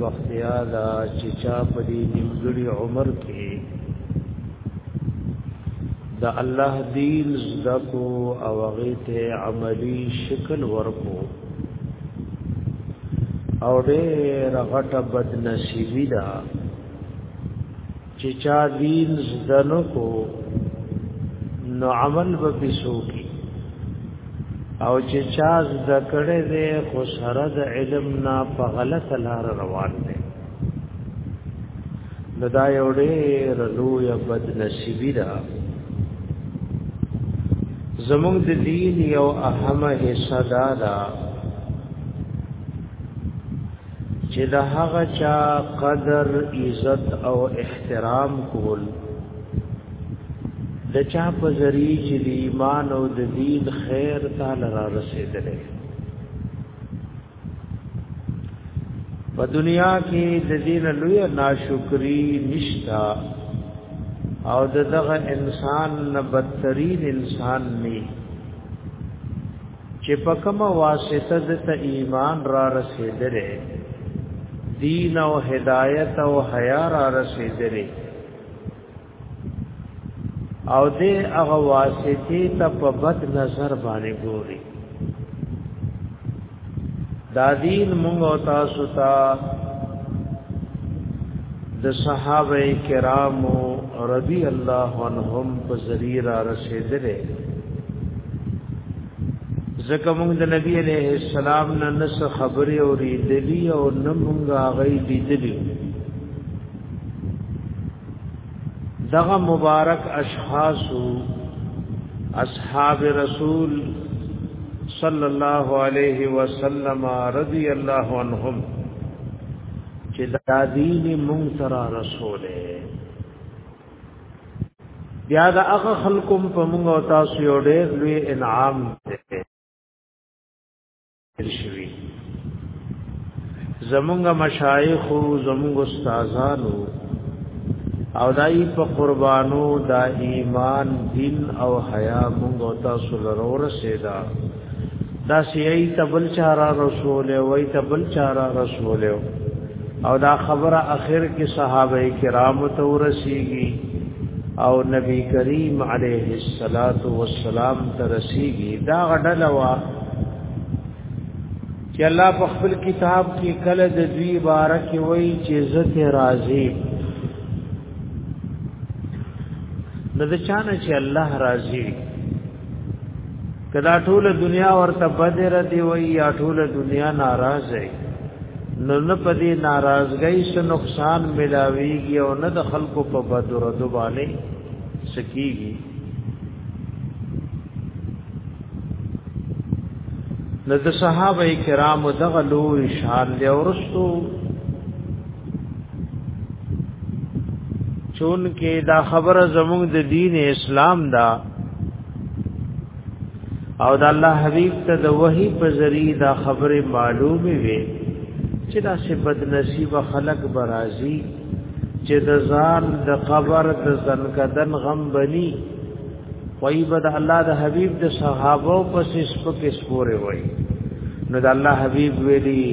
وختیا دا چې چا په دې نیمګړي عمر کې د الله دین زده کو او هغه ته عملی شکل ورکو او ډېر غټه بد نصیبی ده چې چا دین زده نه کو نو عمل به پیسو کی او چې چا زده کړي دې خو سره د علم نه په غلط لار روان دي نو دا یو ډېر لوی بد نصیبی ده زموږ د دین یو اهمه حصہ دا ده چې د هغه چا قدر عزت او احترام کول د چا په ذریعہ چې د ایمان او د دین خیر تعالی را رسیدلې په دنیا کې د دین لوی ناشکری نشتا او دغه انسان نه بدترین انسان نه چې په کوم واسطه د ته ایمان را رسیدلې دین او هدایت او حیا را رسیدلې او دې هغه واسطه ته په بد نظر باندې ګوري دا دین موږ او تاسو ته د صحابه کرامو رضی الله عنهم په ذریعہ را رسیدلې ځکه موږ د نبی علیہ السلام نه نس خبرې او ریدلې او نه موږ هغه لیدلې دغه مبارک اشخاص اصحاب رسول صلی الله علیه وسلم رضی الله عنهم چې دا دین مونږ ترا رسوله بیا دا هغه خلقم په مونږ او تاسو یو ډېر لوی انعام دی شوی زمونږ مشایخ زمونږ استادانو او دای په قربانو دا ایمان دین او حیا مونږ او تاسو لره ورسېدا دا سیئی تبل چارا رسول وای تبل چارا رسول او دا خبره اخر کې صحابه کرام ته ورسیږي او نبی کریم علیه الصلاۃ والسلام ته رسیږي دا غډلوا چې الله په خپل کتاب کې کله د دوی باره کې وایي چې عزت راضي د چانه چې الله راضي کدا ټول دنیا ورته بدر دی وای یا ټول دنیا ناراض دی نو نه پدې ناراضګۍ څخه نقصان ملاويږي او نه د خلکو په بدر دوباله سکیږي نو د صحابه کرامو دغه لوی شان دی ورستو چون کې دا خبره زموږ د دین اسلام دا او د الله حبیب ته د وحی په ذریعہ دا خبره معلومه وي چې دا سبد نصیب خلق برازي چې د ځان د قبر د زنکدن غم بني وای بد الله د حبیب د صحابه پس سپک سپوره وای نو د الله حبیب ویلي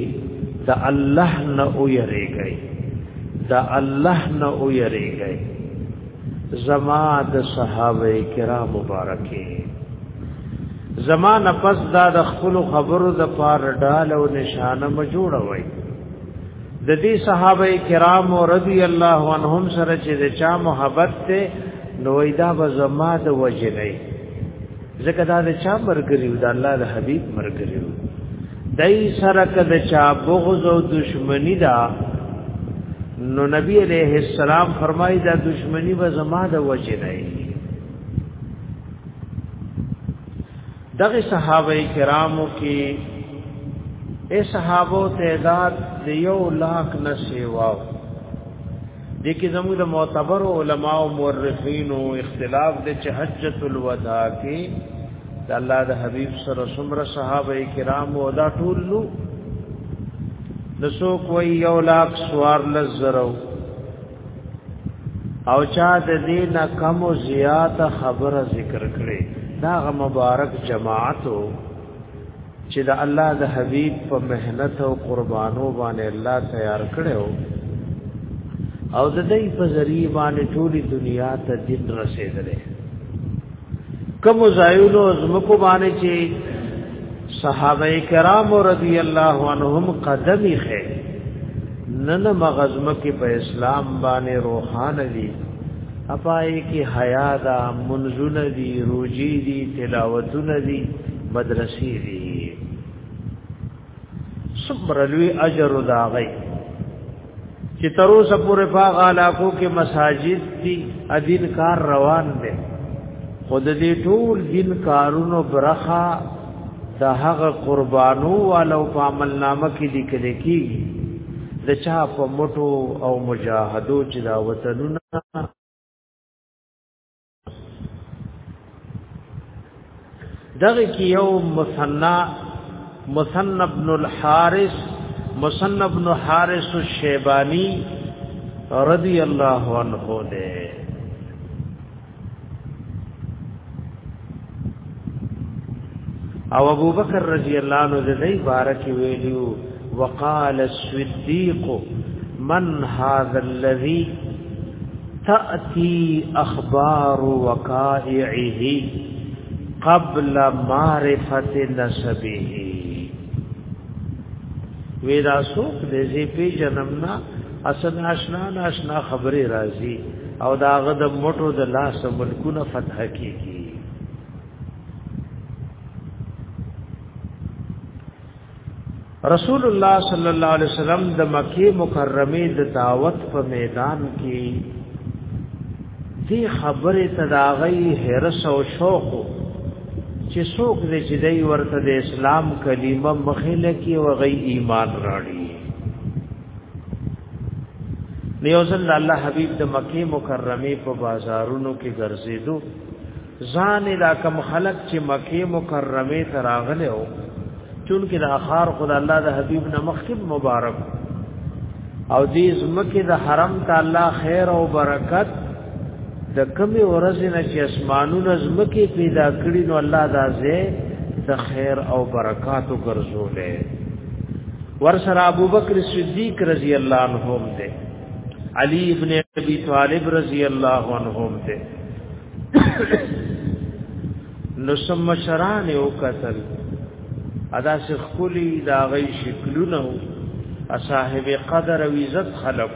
د الله نه او یریږي د الله نه او یریږي زما د صحابه کرام مبارکه زما نفس دا د خپل خبرو د پار ډال او نشانه مجوړه وای د دې صحابه کرام رضی الله عنهم سره چې د چا محبت ته نویدا به زما د وجه نه ځکه دا د چا مرګریو د الله د حبیب مرګریو دای سره کده چا بغض او دشمنی دا نو نبی علیہ السلام فرمایي دا دشمنی به زما د وجه نه دغه صحابه کرامو کې اے صحابو تعداد د یو لاک نه سیوا دي کې زموږ د معتبر علما او مورخین او اختلاف د چې حجۃ الوداع کې د الله د حبیب سره څومره صحابه کرام او دا ټول نو د سو کوئی یو لاک سوار لزرو او چا د دین کم او زیات خبره ذکر کړي دا غ مبارک جماعتو چې د الله د حبیب په مهنت او قربانو باندې الله تیار کړو او د دې په ذریعہ باندې ټولي دنیا ته دین رسیدلې کوم زایونو زمکو باندې چې صحابه کرام رضی الله عنهم قدمی خې نن مغزم کې په اسلام باندې روحان دي اپای کې حیا دا منزل دي روجي دي تلاوتونه دي مدرسې دي صبر لوی اجر دا غي چې تر اوسه پورې په علاقو کې مساجد دي ادین کار روان دي خود دې ټول دین کارونو برخه د هغه قربانو والو په عمل نامه کې لیکل کېږي د چا په مټو او مجاهدو چې دا وطنونه دغه کې یو مثنا مثنا ابن الحارث مثنا ابن حارث الشیبانی رضی الله عنه ده او ابو بکر رضی الله عنه د دې بارک ویلو وقال الصديق من هذا الذي تأتي أخبار وقائعه قبل معرفة نسبه ویدا سوک دې زی پی جنم نا اصل آشنا ناشنا خبره راځي او دا غد موټو د لاس ملکونه فتح کیږي رسول الله صلی الله علیه وسلم د مکه مکرمه د دعوت په میدان کې دې خبره تداغي هرس او شوق چې څوک دې چې دای ورته د اسلام کلمه مخله کې او غي ایمان راړي نیوزل الله حبیب د مکه مکرمه په بازارونو کې ګرځېدو ځان دا کم خلق چې مکه مکرمه ته راغله او چونکه د اخار خدای الله د حبیب نه مخکب مبارک او دې زمکه د حرم ته الله خیر او برکت د کمی ورځ نه چې اسمانونه زمکه پیدا کړی نو الله دا زه د خیر او برکاتو ګرځولې ور سره ابوبکر صدیق رضی الله عنهم دې علی ابن ابي طالب رضی الله عنهم دې نو سم مشران یو قتل ادا سخولی دا غی شکلونه صاحب قدر او عزت خلق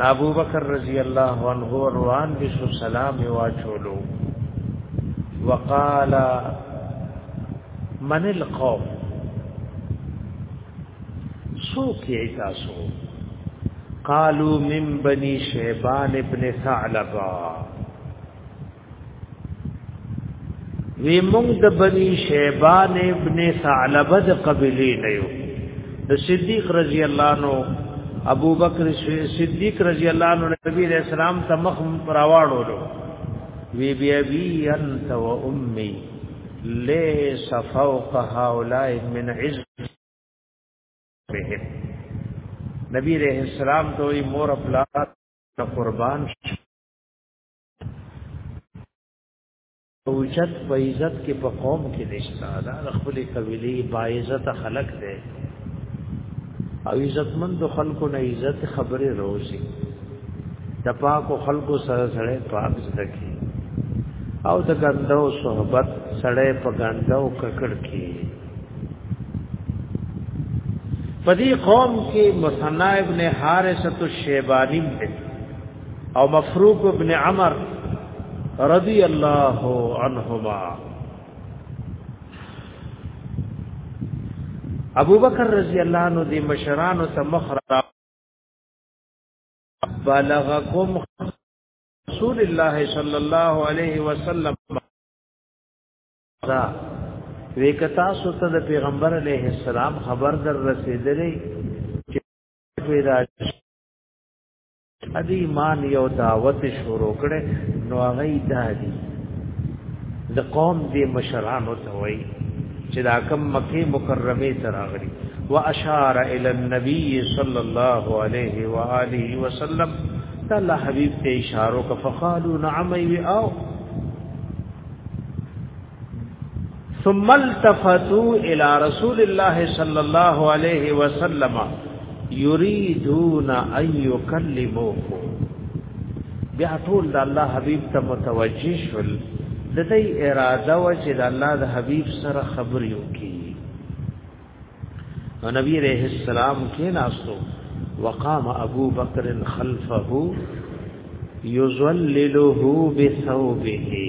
ابو بکر رضی الله عنه روان دي سو سلام واچولو وقال من القوم سوک یې تاسو قالو من بني شیبان ابن ثعلبا وی مونږ د بني شیبان ابن ثعلبه د قبيله نه یو د صدیق رضی الله عنه ابو بکر صدیق رضی الله عنه نبی علیہ السلام ته مخ راواړو وی بی ابي انت و امي ليس فوق هؤلاء من عز بهم نبی علیہ السلام ته وی مور خپل ته قربان شي اوچت په عزت کې په قوم کې نشتا دا خپل قبيله با عزت خلق دی او عزتمند خلکو نه عزت خبره روزي د پاکو خلکو سره سره پاک ځدکی او د ګندو صحبت سره په ګندو ککړ کې پدی قوم کې مصنع ابن حارثه الشیبانی دی او مفروق ابن عمر رضی الله عنهما ابو بکر رضی الله عنه دی مشران ته مخرا بلغکم رسول الله صلی الله علیه وسلم دا وکتا سوته د پیغمبر علیه السلام خبر در رسیدلې چې پیدا ادي ایمان یو دعوت شروع کړي نو هغه دادي د قوم دې مشرانو ته وایي چې دا کم مکه مکرمه ته راغلي واشار الى النبي صلى الله عليه واله وسلم تعالی حبیب ته اشاره وکړه فقالوا نعم او ثم التفتوا الى رسول الله صلى الله عليه وسلم يريدون ان يكلموه بیا ټول د الله حبيب ته متوجه شول د دې اراده و چې د الله د حبيب سره خبرې وکړي نبی علیہ السلام کې ناستو وقام ابو بکر خلفه یظلله بثوبه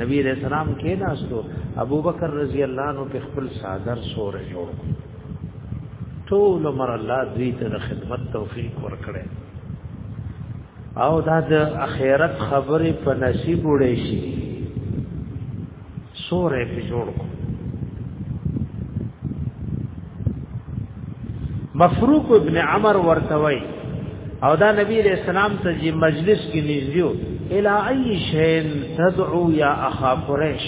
نبی علیہ السلام کې ناستو ابو بکر رضی الله عنه په خپل صادر سور جوړ ټول مر الله دوی ته خدمت توفیق ورکړي او دا د اخرت خبره په نصیب وړي شي سورې په جوړ کو مفروق ابن عمر ورتوي او دا نبی علیہ السلام ته جی مجلس کې نږدیو الا ای شین تدعو یا اخا قریش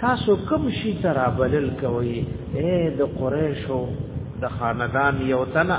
تاسو کوم شي ترابلل کوي اے د قریشو د خاندان یو تنه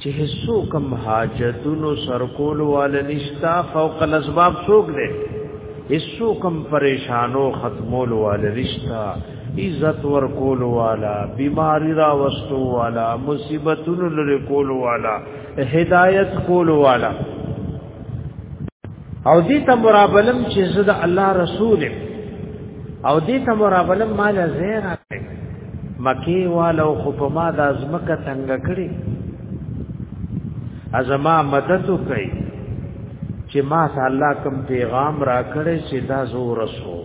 چې هیڅو کم حاجتونو سرکول وال نشتا فوق الاسباب څوک دی هیڅو کم پریشانو ختمول وال نشتا عزت ور کول والا بیماری را وستو والا مصیبتونو لری کول والا هدایت کول والا او دې ته مرابلم چې زه د الله رسول او دې ته مرابلم مال زیر مکی والو خو په ما د ازمکه تنگ کړی ازما مدد وکړي چې ما ته الله کوم پیغام را کړی چې دا زو رسول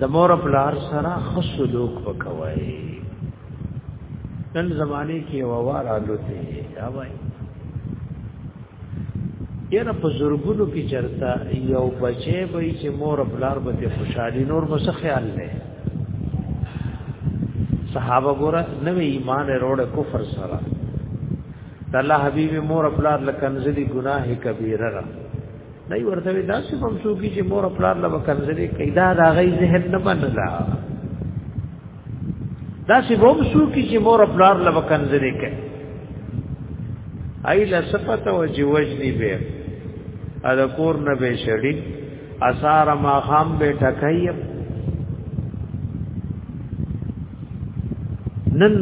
د مور پلار سره خصلوک وکوي نن زمانه کې ووار الوته یا وای یره په زورګونو کې چرتا یو بچي به چې مور پلار به خوشحالي نور مو څه خیال نه صحابه ګوره نوې ایمان وروړ کفر سره د الله حبيب مور خپل لکنزلي ګناه کبیره را دای ورته دا څه هم څوکي چې مور خپل له وکړلې کیدا دا غي ذهن نه منلا دا څه هم څوکي چې مور خپل له وکړلې کې ایله صفت او جی وجنی به ا د کور نه به شړی اثار ما خام به ټکای نن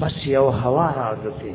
بس یو هوا راځي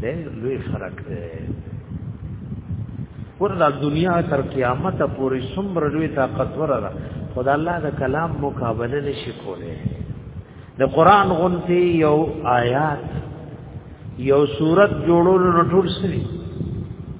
ډېر لوی فرق دی ورته دنیا تر قیامت پورې څومره لوی طاقت ورره خدای الله د کلام مقابله نشي کوله د قران غونتی یو آیات یو صورت جوړول نو ټول سری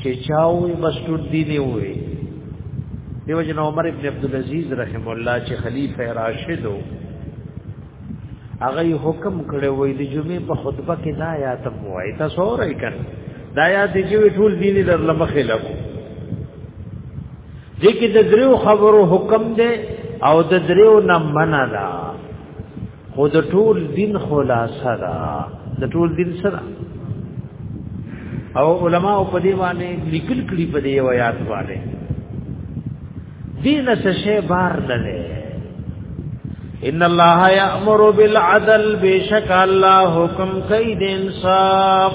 چې چاوي مسجد دی نه وي دیو جن عمر ابن عبد العزيز رحم الله چې خلیفہ راشد وو هغه حکم کړی وای د جمعې په خطبه کې دا یا تم وای تاسو اورئ کړه دا یا د جوی ټول دین در لمخې لګو دې کې د دریو خبرو حکم دی او د دریو نه منع ده خو د ټول دین خلاصه ده د ټول دین سره او علما په دې باندې لیکل کړي په دې آیات باندې دین څه شی بار نه ده ان الله یامر بالعدل بشک الله حکم کوي د انصاف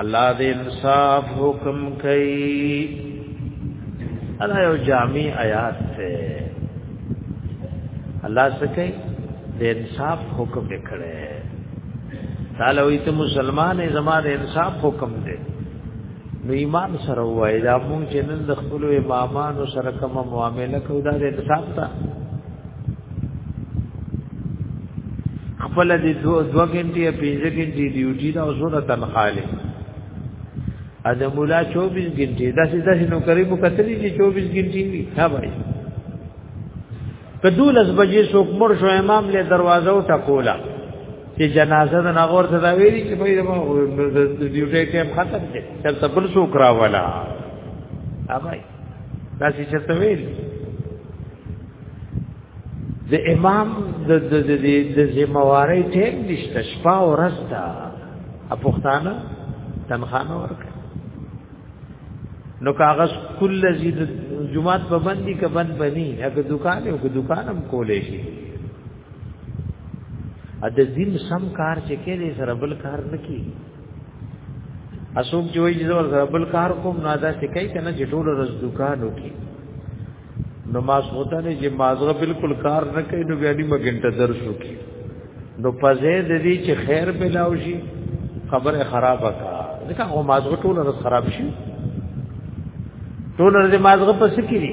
الله دې انصاف حکم کوي الله یو جامع آیات ته الله سکه د انصاف حکم وکړي تعالی وي ته مسلمان زما د انصاف حکم دی نو ایمان سره وای دا مونږ چې نن د خپل امامانو سره کومه معامله کوو دا د انصاف ته خپل دې دو دو غنټې یا پنځه غنټې ډیوټي دا اوسره تنخاله ا د مولا 24 غنټې دا سې دا سې نو کوي مو کتلې چې 24 غنټې وي ها بھائی کدو لس بجې څوک مر شو امام له دروازه او ټکولا چې جنازه د نغور ته دا ویلي چې په دې ډیوټي ټایم ختم دي تر تبل څوک راولا ا بھائی دا چې چرته ویل د امام د د د د ذمہواری ټیم نشته شپه او ورځ دا اپوختانه تنخانه ورکړي نو کاغذ کل زی د جمعات په باندې ک بند بني هغه دکان او که دکان هم کولې شي ا د دین سم کار چې کې سره بل کار نکي اسوک چې وایي چې زور سره بل کار کوم نه دا څه کوي کنه چې ټول ورځ دکان وکي نو ما سوته نه چې مازغه بالکل کار نه کوي نو بیا نیمه ګنټه درس وکي نو پځې د دې چې خیر به لاو شي خبره خرابه کا ځکه هو مازغه ټول ورځ خراب شي ټول ورځ مازغه پس کړي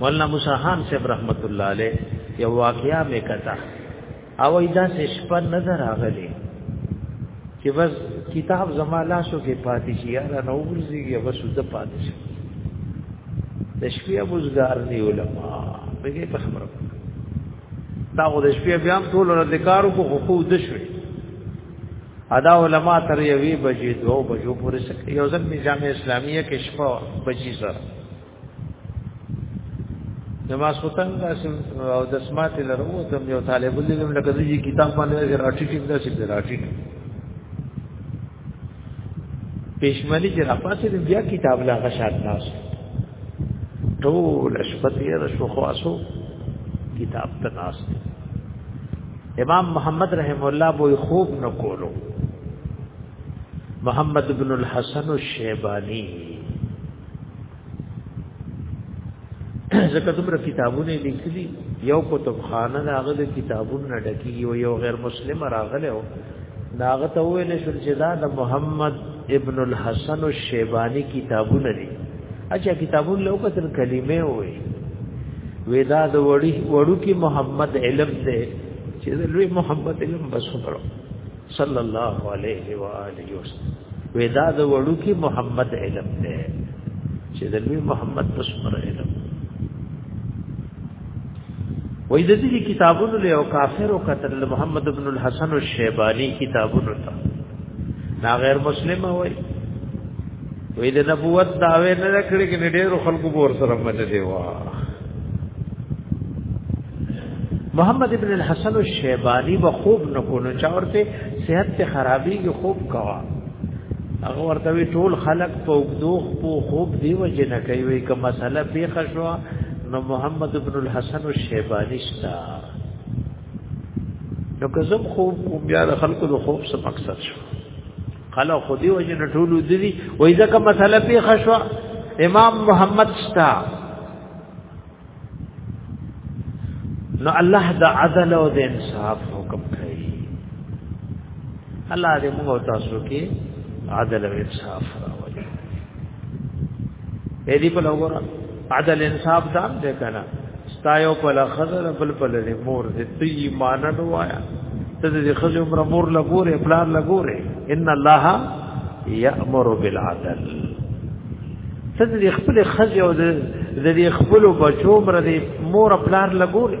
مولانا موسی خان صاحب رحمت الله علیه یو واقعیا مې کتا او ایدا سے شپه نظر اغلی چې بس کتاب زما لاسو کې پاتې شي یا نه ورځيږي بس د پاتې شي د شپې ابوزګار دی علماء دغه په خبره دا غو د شپې بیا هم ټول ورځ کارو کو خو د شوي ادا علما تر یوې بجې دوه بجو پورې سکه یو ځل می جامع اسلامیه کې شپه بجې سره نما سوتن داسم او د سمات لرو تم یو طالب علم لکه دې کتاب باندې راټی ټیم داسې راټی پېشمنی چې راپاسې بیا کتاب لا غشاد ناس ټول شپه تیر شو خو اسو کتاب ته ناس دی امام محمد رحم الله بو خوب نه کولو محمد ابن الحسن الشیبانی زکه تمره کتابونه لیکلي یو کتب خانه داغه د کتابونو نه ډکی یو یو غیر مسلم راغله او داغه ته ویل شو چې دا د محمد ابن الحسن الشیبانی کتابونه دي اچھا کتابونه لوکتل کلمې وې ودا د وړي وړو کې محمد علم دی چې د لوی محمد علم بس وکړو صلی الله علیه و آله وسلم ودا د وړو کې محمد علم دی چې د لوی محمد بس وکړو علم وې د دې کتابونو له او کافر او قتل محمد ابن الحسن الشیبانی کتابونو ته نا غیر مسلم وای وې د نبوت داوې نه کړې کې ډېرو خلکو ګور سره مت دی وا محمد ابن الحسن الشیبانی به خوب نکونه چا ورته صحت ته خرابي کې خوب کوا هغه ورته وی ټول خلق په وګدوخ په خوب دی وجه نه کوي وی کوم مسله پیښ شو نو محمد ابن الحسن الشیبانی شتا نو که زم خوب بیا خلکو د خوب څخه مقصد شو خلق خودی وجه نه ټولو دي وای ځکه مسله په خشوا امام محمد شتا نو الله د عدل او د انصاف حکم کوي الله دې موږ تاسو کې عدل او انصاف راوړي دې په لور عدل انصاف دام دې کنه ستایو په لخذر بل په لری مور دې تی ایمان وایا ته دې خځه عمر مور لګوره پلار لګوره ان الله یامر بالعدل ته دې خپل خځه او دې خپل بچو عمر دې مور پلار لګوره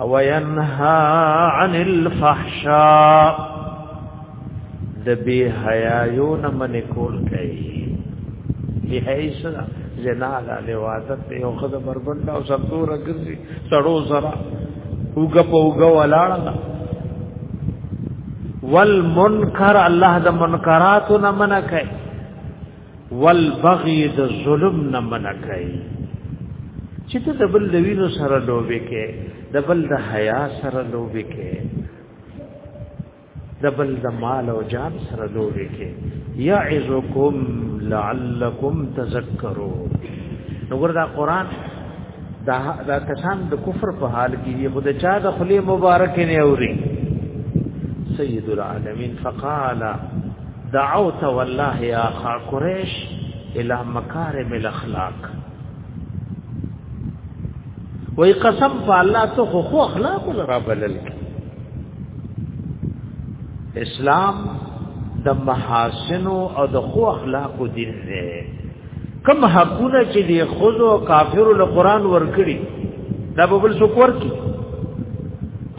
وینها عن الفحشاء د بی حیاون من کول کوي بی حیث زنا لا لوادت یو خدای بربند او سرتور ګرځي سړو سره وګ په وګ ولاړ والمنکر الله د منکراتو نه منع کوي والبغي د ظلم نه منع کوي چې ته د بل د وینو سره لوبې کې د بل د حیا سره لوبې کې د بل د مال او جان سره لوبې کې یعظکم لعلکم تذکرون نو ګردا قران دا دا کسان د کفر په حال کې دی خدای چا د خلی مبارک نه اوري سید العالمین فقال دعوت والله يا خا قريش الى مكارم الاخلاق وای قسم په الله ته خو خو اخلاق لرا بلل اسلام د محاسن او د خو اخلاق دین دی کم حقونه چې دی خزو کافر له قران ورکړي دا به بل څوک ورکړي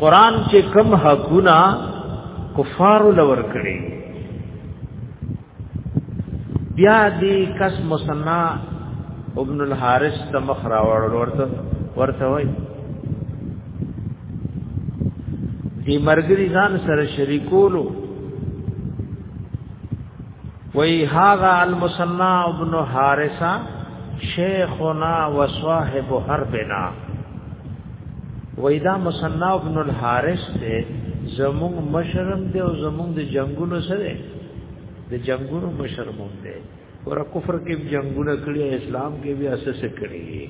قران چې کم حقونه کفار له ورکړي بیا دې کس مسنا ابن الحارث ته مخ راوړ ورته ورته وای دې مرګري ځان سره شریکولو وی هاغه المسنا ابن حارثه شیخنا وصاحب حربنا ویدا مسنا ابن الحارث ته زمون مشرم دی او زمون د جنگونو سره د جنگونو مشرم دی ور کفر کې جنگونه کړی اسلام کې بیا اساس کړی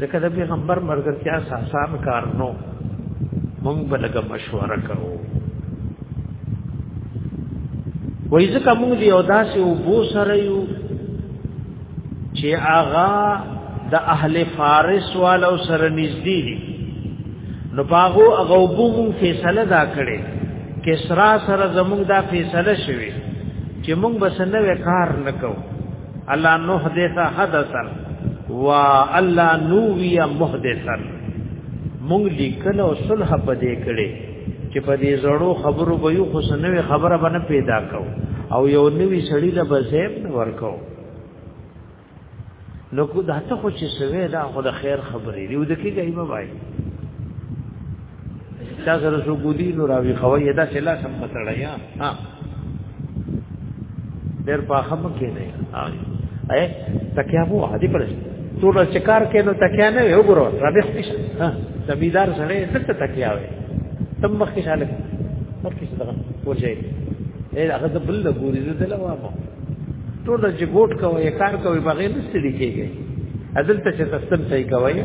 ځکه د پیغمبر مرګتیا ساسان کار نو مونږ به لګه مشوره کوو وای ځکه مونږ دی او داسې او بو سره یو چې آغا د اهل فارس والو سره نږدې دي نو باغو هغه وبو مونږ فیصله دا کړې کسرا سره زمونږ دا فیصله شوه چې مونږ بس نوې کار نکوو الله نحدث حدثا وا الله نووی محدثا مونږ لیکل او صلح په دې کړي چې په دې زړو خبرو به یو خوشنوي خبره باندې پیدا کو او یو نوی سړی له بزیب ورکو نو کو دا ته خو چې سوي دا خو د خیر خبرې دی ودکې گئی بابا چا سره سو ګودی نو راوی خوي دا سلا سم پتړیا ها ډېر پاخم کې نه اے تکیا وو هدي پرش تو را چکار کې نو تکیا نه یو ګورو را به خوښ ها زمیدار سره څه تکیا وې تم مخ کې شاله مخ کې څه ورځي اے هغه د بل ګوري زه دلا وامه ټول چې ګوټ کوي کار کوي بغیر نستړي کېږي ازل ته چې تستم صحیح کوي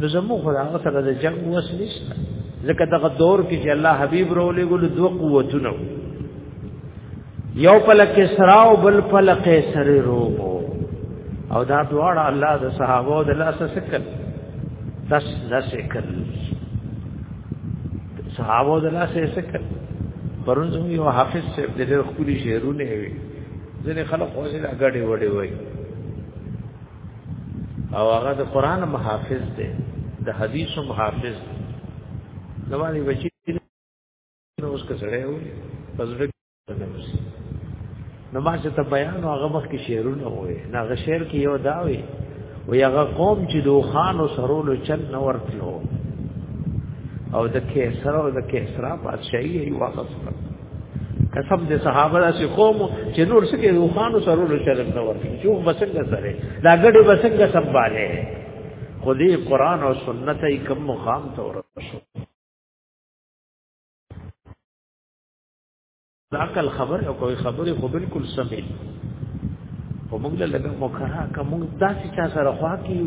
نو زمو خدا سره د جنگ وس نشته ځکه دغه دور کې چې الله حبيب رولې ګل دوه قوتونه یو پل کسرا او بل پل قیصر روم او دا دواړه الله د صحابه او د الله سره سکل داس داس کل صحابه د الله سره سکل پرون زمو یو حافظ صاحب د ډېر خولي شعرونه وي ځنه خلک خوځي لا غړې وړې وایي او هغه د قران محافظ دی د حدیث محافظ زمانی بچی نو اوس کسړې و پزړه نو ما چې ته بیان او هغه مخ کې شعرونه وې نه هغه شعر کې یو دا وې و هغه قوم چې د خان او سرولو چل نه ورتلو او د کیسر او د کیسرا بادشاہي یې واپس کړ قسم دې صحابه داسې قوم چې نور څه کې روخانو سرور شرم نه ورته چې بسنګ سره دا ګډه بسنګ سمباله خو دې قران او سنت یې کم مقام ته ورسو دا کل خبر او کوئی خبره خو بالکل سمې خو موږ له لګه مخه کوم داسې چا سره خوا کیو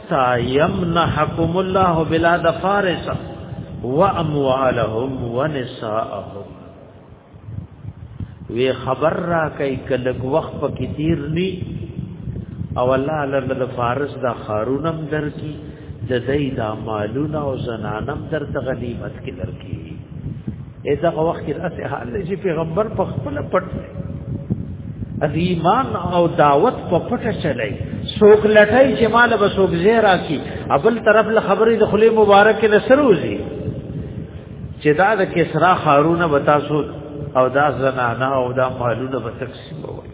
سایمنحکم الله بلاد فارس واموالهم ونساءهم وی خبر را کوي کله وخت په کثیر ني او الله الله د فارس دا خارونم درکې د دې دا مالونه او زنانم در ته غنیمت کې درکې اې دغه وخت کې اسه حال چې پیغمبر په خپل پټ از ایمان او دعوت په پټه چلای څوک لټای چې مال به څوک زیرا کی ابل طرف له خبرې د خلی مبارک نه سروزی چې دا د کسرا خارونه بتاسو او دا زنانا او دا مالونه به تقسیم وي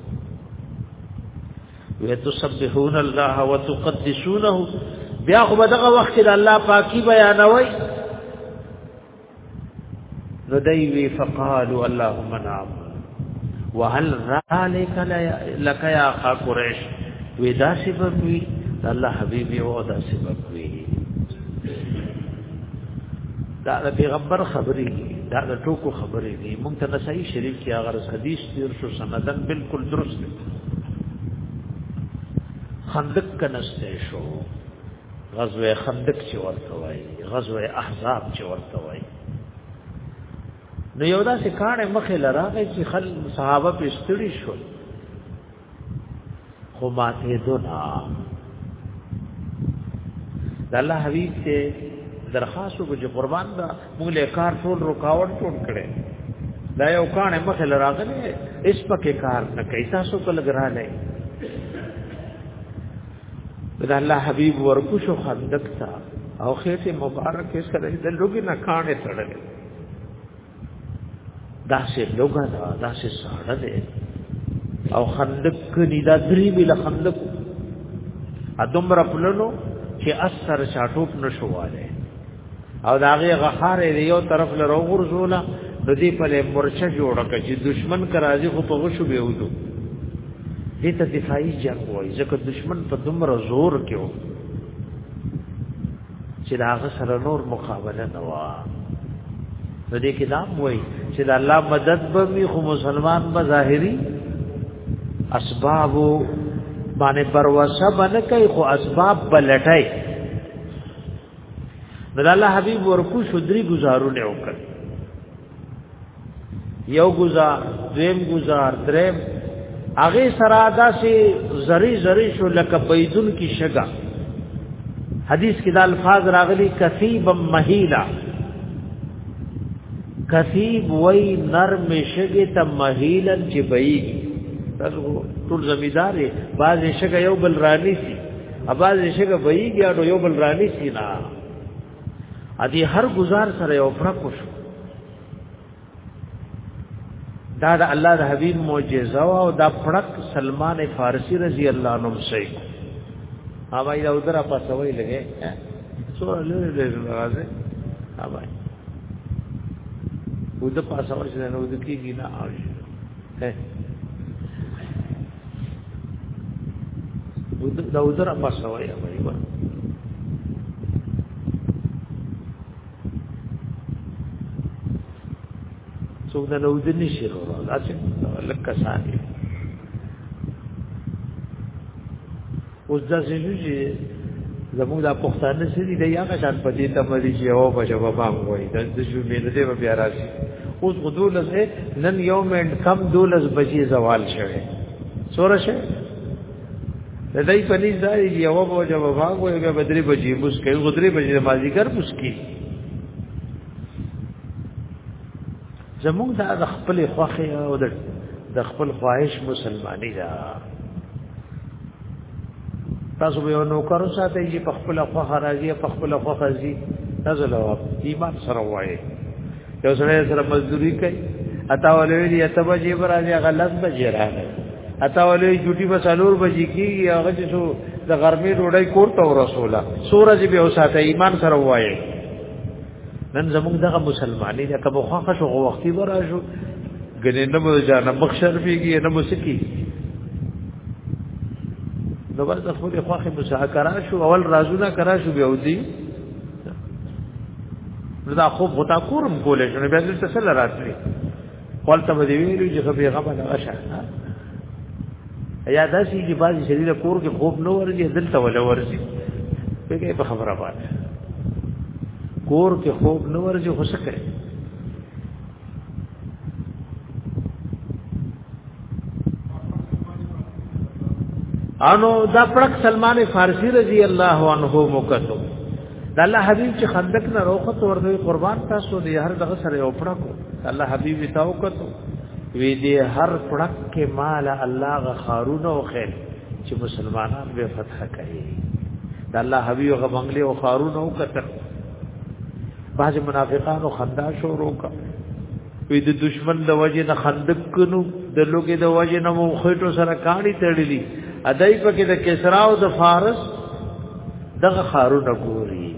وتسبحون الله وتقدسونه بیا خو دغه وخت د الله پاکي بیانوي نو دی وی فقالو اللهم نعم وهل ذلك لك يا اخا قريش وی دا سبب وی الله حبيبي او دا سبب وی دا پیغمبر خبرې دا د ټوکو خبرې دي مونږ ته صحیح شریف کې هغه حدیث تیر شو سندن بالکل درست خندق کنسته شو غزوه خندق چې ورته وای غزوه احزاب چې ورته وای نو یو داسې کانه مخې لراغې چې خل صحابه په استړي شو خو ماته دنا د الله حبیب ته درخواست وکړو چې قربان دا موږ له کار ټول رکاوټ ټول کړي دا یو کان مخه لراغله اس پکې کار نه کوي تاسو په لګرا نه د الله حبيب ورکو شو خندق تا او خېټه مبارک سره د لوګي نه کانه تړل دا سه لوګا دا دا سه ساړه ده او خندق کني دا درې مل خندق ادمره پلنو چې اثر چاټوپ نشواله او داغه غخار دی یو طرف له روغور زولا د دې په لې مرچه جوړه کړي چې دشمن کرازي خو په غشو به وځو دې ته دفاعي جنگ وایي ځکه دشمن په دومره زور کې و چې داغه سره نور مقابله نه و نو دې کې دا وایي چې د الله مدد به وي خو مسلمان به ظاهري اسباب باندې پروسه باندې کوي خو اسباب بلټای نو الله حبيب ورکو شدري گزارونه وکړ یو گزار دویم گزار دریم هغه سره داسې زری زری شو لکه بيدن کی شګه حدیث کې دا الفاظ راغلي کثیب مهیلا کثیب وای نرم شګه ته مهیلا چې بېږي تاسو ټول زمیدار بعضې شګه یو بل رانی سي اباز شګه بېږي او یو بل رانی سینا ادي هر گزار سره یو فرق وشو دا د الله د حبیب معجزه او دا فرق سلمان فارسی رضی الله عنه سي اوبای دا ودر په سوي لګي سو له دې راځي اوبای ود په سوي نه ود کیږي نه اوي دا وزر اما سوای امري ور څو دا نو د نشي ورو لاسه لکه ساني اوس دا چې زموږ د پښتانه سړي د یاغه شان په دې تمري چې او په جواب بام وای د جمعې نه دی بیا راشي اوس غدولس نن یو منټ کم دولس بجې زوال شوه سور شه د دې په نيز دای یو په جواب بام وای بیا بدري بجې بوس کوي غدري بجې مازیګر بوس کوي زمونږ دا د خپل خوخه او د د خپل خواهش مسلمانی دا تاسو به یو نوکر ساته یې په خپل خوخه راځي په خپل خوخه ځي تاسو له ایمان سره وایي یو سره سره مزدوری کوي اتا ولوی دی اته بجې برازي غلط بجې راغی اتا ولوی جوټي به سالور بجې کیږي هغه چې سو د غرمې ډوډۍ کور ته ورسوله سورج به اوساته ایمان سره وایي نن زموږ دغه مسلمانې ده کبه خوخه شو وختي براشو ګنې نه مو جانه مخ شرفيږي نه مو سکی نو بس خپل خوخه مساکرا شو اول رازونه کرا شو بیا ودی دا خوب غتا کورم کولې شنو بیا دې څه لراتلی ولته به دی ویلو چې خبي غبن غشه یا داسې چې بعضی شریر کور کې خوب نه ورځي دلته ولا ورځي دغه په خبره باندې کور کې خوب نه ورځي خو څه کوي انو دا پړک سلمان فارسی رضی الله عنه مکتو د الله حبيب چې خندق نه روخت ورته قربان تاسو دې هر دغه سره یو پړه کو الله حبيب تاو کتو وی دې هر پړک کې مال الله غ خارونه او خیر چې مسلمانان به فتح کوي د الله حبيب غ بنگلي او خارونه او کتر باج منافقانو خندا شروع وکړه وی د دشمن د وجه نه خندق کنو د لوګي د وجه نه مو خېټو سره کاڼي تړلي ادای په کې د کسرا او د فارس دغه خارونه ګوري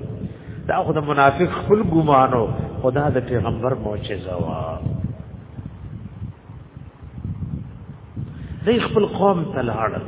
دا خو د منافق خپل ګمانو خدا د پیغمبر معجزه وا د خپل قوم تلاړل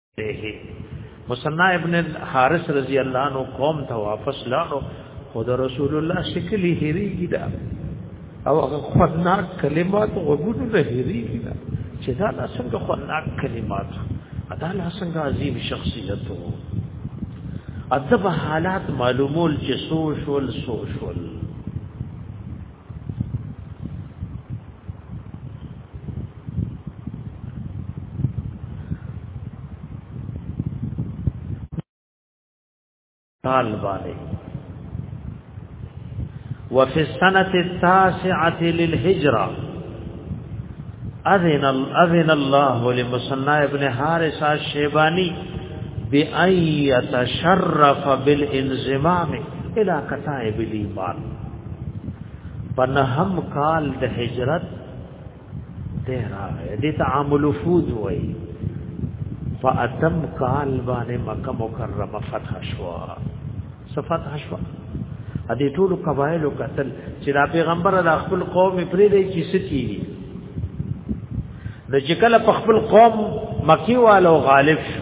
مسنا ابن الحارث رضی الله عنه قوم ته واپس لاړو خود رسول الله شکلی هریږي دا او هغه خناک کلمات وګورو نه هریږي دا چې دا څنګه خناک کلمات ادا لا څنګه عظیم شخصیت وو ادب حالات معلومول چې سو شول سو شول طالبانه وفي السنة التاسعة للهجرة اذن اذن الله لمصنع ابن حارث الشيباني بأن يتشرف بالانضمام الى كتائب الايمان پنهم کال د هجرت ته راغی دې تعامل فوز وای فاتم کال باندې مکه مکرمه فتح شو صفات شو ا دې ټول قبایل قتل چې دا پیغمبر د خپل قوم پرې دی چې سکی دي د چې کله په خپل قوم مکی والو غالب شو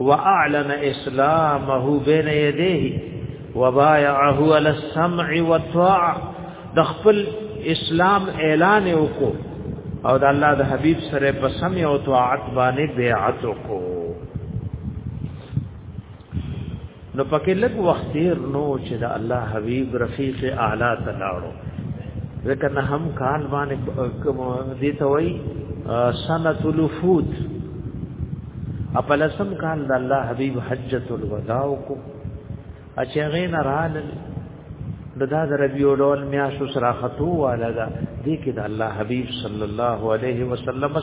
واعلن اسلامه بين يديه وبايعه على السمع والطاعه د خپل اسلام اعلان وکړو او د الله د حبيب سره په سمع او طاعت باندې بیعت وکړو نو پکې لږ وخت تیر نو چې د الله حبیب رفیق اعلی ته لاړو ځکه نه هم کال باندې کوم دي ته وای سنۃ الوفود اپلسم کال د الله حبیب حجۃ الوداع کو اچې غین رال د دا ربیع الاول میاشو سره خطو والا دا دې کې د الله حبیب صلی الله علیه وسلم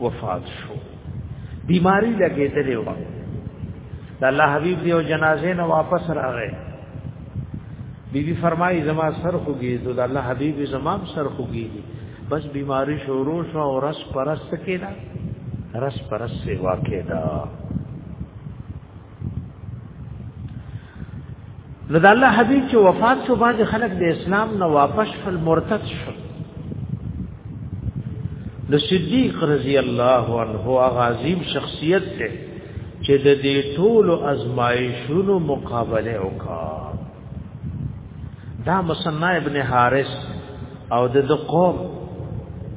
وفات شو بیماری لګېدلې و د الله حبیب دی او جنازې نه واپس راغې بیبي فرمایي زما سر خوږي ته د الله حبیب زما سر خوږي بس بیماری شروع شو او رس پرست کېدا رس پرست سیوا کېدا نو د الله حبيب چې وفات شو باز خلک د اسلام نه واپس فل مرتد شو د صدیق رضی الله عنه غازیم شخصیت ته چې د دې ټول ازمایښونو مقابله وکړه دا مصنع ابن حارث او د قوم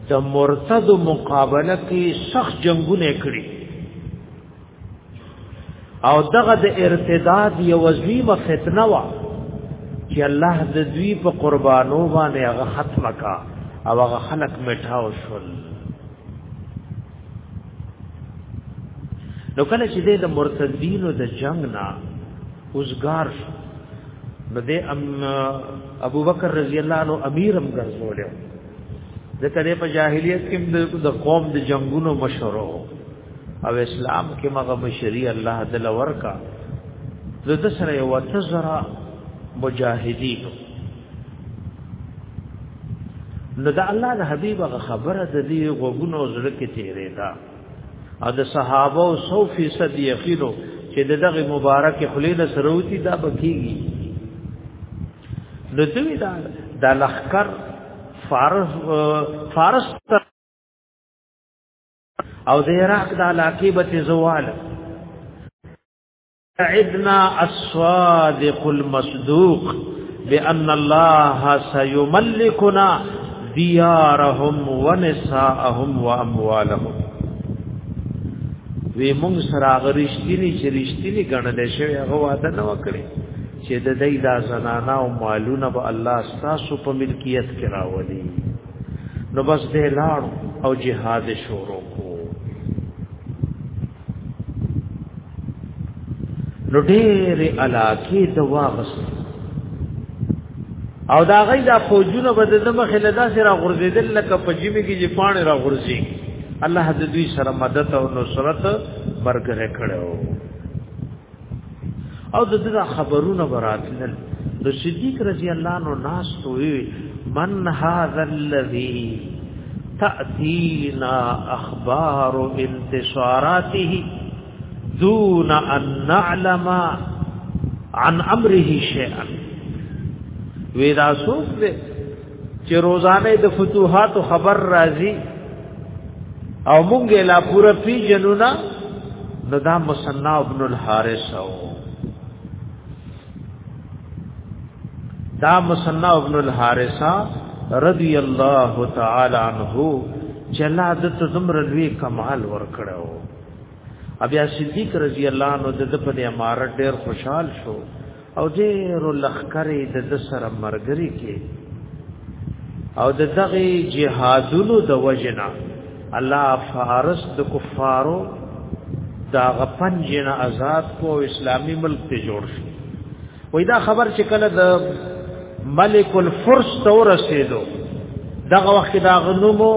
د مرتد مقابله کې سخت جنگونه کړی او دغه د ارتداد یو عظیمه فتنه وا چې الله د دوی په قربانو باندې هغه ختم کا او هغه خلق میټاو شول نو کله چې د مرتدینو د جنگ نه اوسګار شو نو د ابو بکر رضی الله عنه امیرم ګرځولیو د کله په جاهلیت کې د قوم د جنگونو مشورو او اسلام کې مغه بشری الله دل ورکا د د سره یو تزرا مجاهدین نو د الله د حبیب غ خبره د دې غوګونو زړه کې تیرې ده او د صحابه او 100% یقینو چې دغه مبارک خلیل سروتی دا بکیږي نو دوی دا د لخر فارس فارس او د عراق د علاقې به زوال عدنا الصادق المصدوق بان الله سيملكنا ديارهم ونساءهم واموالهم وی مونږ سره غریشتینی چې رښتینی ګڼل شوی هغه واده نه وکړي چې د دې دا زنانا او مالونه به الله ستاسو په ملکیت کې راولي نو بس دې لاړ او جهاد شروع کو نو ډېر علاقه د واغس او دا غي دا فوجونه بد د مخه له داسې را غورځیدل لکه په جیمه کې چې پانی را غورځي الله د دوی سره مدد او نصرت برګره کړو او د دغه خبرونه براتنل نو صدیق رضی الله عنه ناس وی من هذا الذي تأتينا اخبار انتصاراته دون ان نعلم عن امره شيئا وی دا سوک چې روزانه د فتوحات خبر راځي او موږ لا پوره پیژنو نه نو دا مصنع ابن الحارث او دا مصنع ابن الحارث رضی الله تعالی عنہ چې الله د تزمر لوی کمال ورکړو بیا صدیق رضی الله عنه د په امارت ډیر خوشحال شو او ډېر لخرې د د سره مرګري کې او د دغه جهادونو د وجنا الله فارس د کفارو دا غپن جن آزاد کو اسلامی ملک ته جوړ شو وای دا خبر چې کله د ملک الفرس ته ورسېدو دغه وخت دا غنومو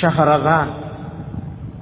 شهرغان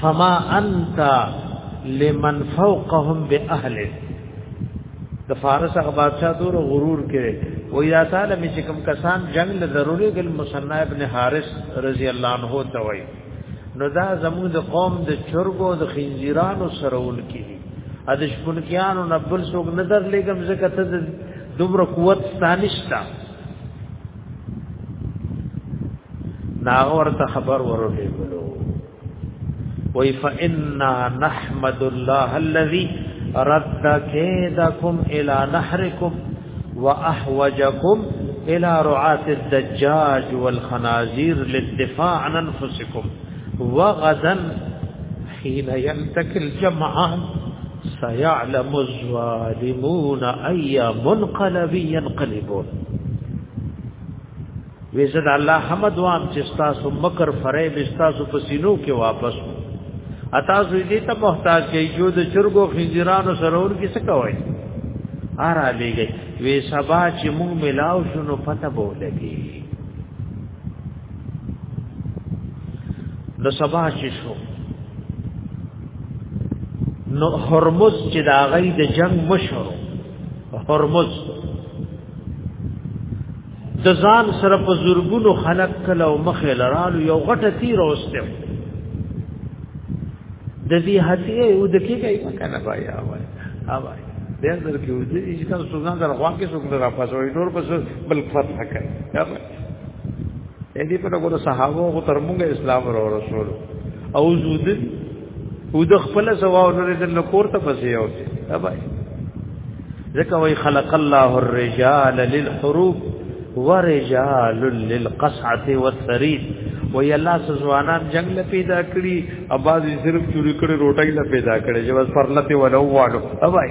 فما انت لمن فوقهم باهله د فارس هغه بادشاہ دور غرور کړي و یا تعالی می چې کوم کسان جنگ له ضروري ګل مصنع ابن حارث رضی الله عنه ته وای نو دا زموږ د قوم د چرګو د خنزیرانو سرول کی ا د شپونکیانو نبل سوګ نظر لګم زکه ته دومره قوت ستانشتا ناغور ته خبر بلو وی انا نحمد الله الذي رد كيدكم إلى نحركم وأحوجكم إلى رعاة الدجاج والخنازير للدفاع عن أنفسكم وغدا حين يلتقي الجمعان سيعلم الظالمون اي منقلب ينقلبون وزد الله حمد وام چې تاسو مکر فریب تاسو په سینو کې واپس اتا زوی دې ته محتاج کې جو د چرګو خنجرانو سرور کې څه کوي آرا لګي وې سبا چې موږ ملاو شنو پته بولګي نو سبا چې شو نو هرمز چې دا غي د جنگ مشر هرمز د ځان سره په زورګونو خلق کله او مخې لرالو یو غټه تیر اوسته د دې هتیه یو د کې کوي مکنه بیا وای اوای بیا در کې ودی چې تاسو څنګه در خوا کې څنګه را پاسوي نور بس بل فتح کوي دې په نګورو صحابه او تر موږ اسلام او رسول او زود او د خپل سوا او لري د کور ته پسې یو شي بای ځکه وای خلق الله الرجال للحروب ورجال للقصعه والثريد وای الله سزوانان جنگ له پیدا کړی اباز صرف چوری کړی روټای له پیدا کړی چې بس پرلته ولوالو بای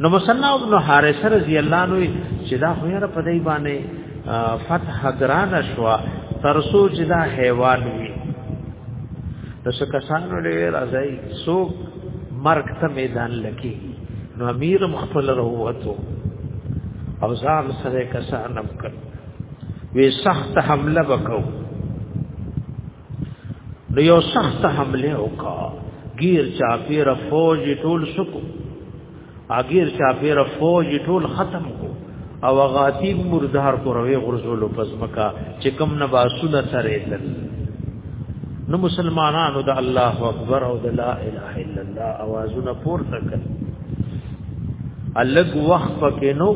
نو مسنا ابن حارث رضی الله عنه چې دا خو یې په دای باندې فتح ګران شو تر سو چې دا حیوان وي نو څه کسانو لري راځي سو مرګ ته میدان لکی نو امیر مخفل روته او ځان سره کسانم کړ وی سخت حمله وکړو نو یو سخت حمله وکا غیر چا پیر فوج ټول شکو اغیر چا پیر فوج ټول ختم کو او غاتیب مردار کو روي غرزول پس مکا چې کم نه باسونه سره دل نو مسلمانانو د الله اکبر او د لا اله الا الله اوازونه پورته کړ الګ وخت پکې نو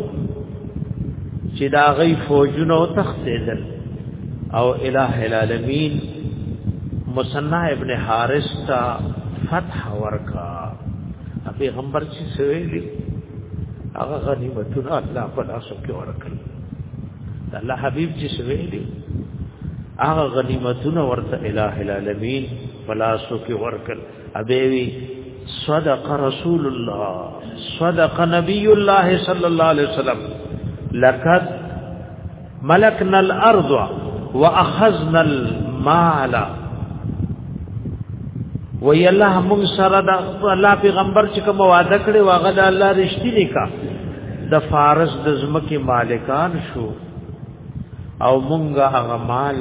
چې دا غي فوجونه تختیدل او الہ العالمین مصنع ابن حارث تا فتح ورکا پیغمبر چې سوي دي هغه غنیمتونه الله په لاس کې ورکړي الله حبیب چې سوي دي هغه غنیمتونه ورته الہ العالمین په لاس کې ورکړي ابيوي صدق رسول الله صدق نبي الله صلى الله عليه وسلم لقد ملکنا الارض واخذنا المال وی الله موږ سره د الله پیغمبر چې کوم وعده کړی واغه د الله رښتینی کا د فارس د زمکه مالکان شو او مونږه هغه مال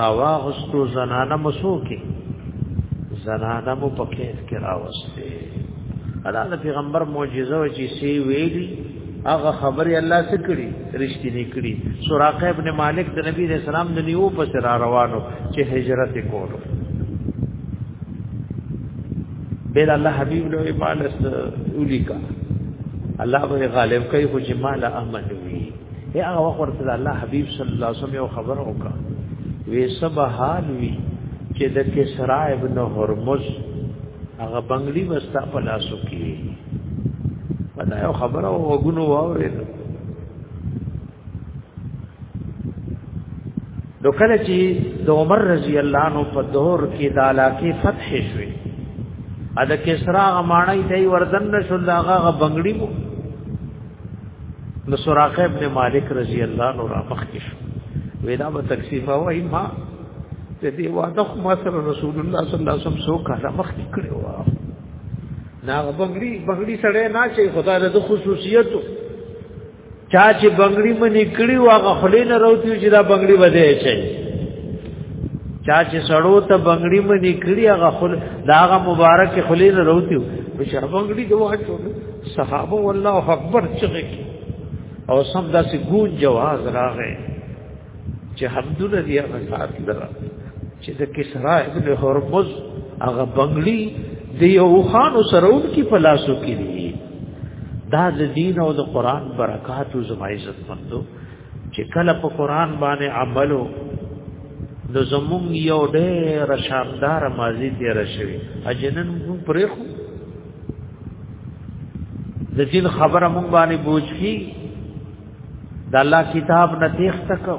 راواغستو زنانه مسو کې زنانه مو پکې کې راوسته الله د پیغمبر معجزه و چې سی ویلی هغه خبره الله څخه کړي رښتینی کړي سراقه ابن مالک د نبی رسول الله د نیو پس را روانو چې هجرت وکړو بل الله حبیب له ایمان اولیکا الله به غالب کوي خو جمال احمد وی یا هغه وخت ورته الله حبیب صلی الله علیه وسلم یو خبر وکړه وې سبا حال وی چې د کسرا ابن هرمز هغه بنگلی وستا په لاسو کې پتا یو خبره وګونو واورې نو کله چې د عمر رضی الله عنه په دور کې د علاقه فتح شوه ا د کسرا غمانه دی وردن نشو داغه غ بنگړی وو نو سراقه ابن مالک رضی الله عنه را مخ کې شو وینا به تکسیف او ایما ته دی واده خو ما سره رسول الله صلی الله علیه وسلم سو کړه مخ کې کړو ناغ بنگړي بنگړي سړی نه چي خدا د خصوصیتو چا چې بنگړي منی کړی واغه خلین راوتی چې دا بنگړي بده چي چا چې سړو ته بنگړي منی کړی هغه خل دا هغه مبارک خلین راوتی په شر بنگړي دوه چو صحابه والله اکبر چغه او سم داسې ګون جواز راغې چې حمدونه دی هغه سات لره چې د کسرا ابن هرمز هغه بنگلی د یو خان سرون کی پلاسو کې دی دا د دین او د قران برکات او زما عزت مندو چې کله په قران باندې عملو د زمون یو ډېر شاندار ماضی تیر شوی اجنن موږ پرې خو د دین خبره مونږ باندې بوج کی د الله کتاب نه تیښت کو